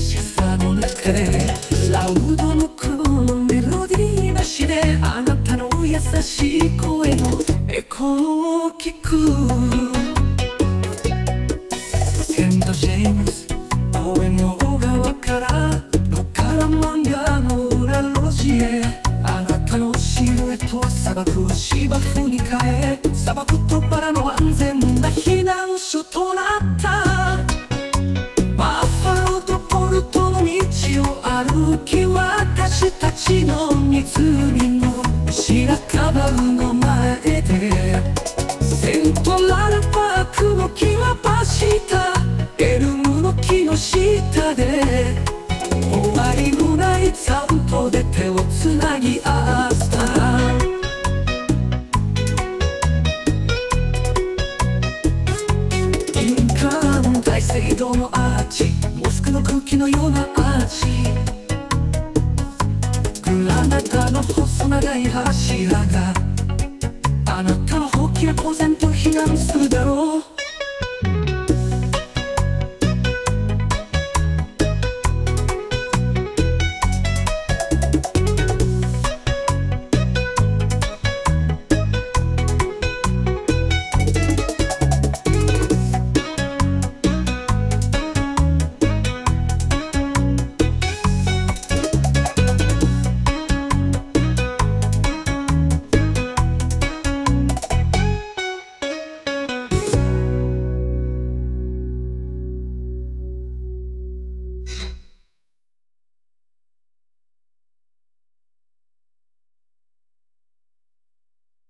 しさの中でラウドの黒のメロディーなしであなたの優しい声のエコーを聞く。セント・ジェームス公園の小川からロカラマンガの裏路地へ。あなたのシルエットは砂漠芝生に変え砂漠歩き私たちの湖の白樺の前でセントラルパークの木はしたエルムの木の下で。終わりのない散歩で手をつなぎ合った。インカーの大聖堂のアーチ。クの空気のようなアーチグラナダの細長い柱があなたの放棄は当然と避難するだろう。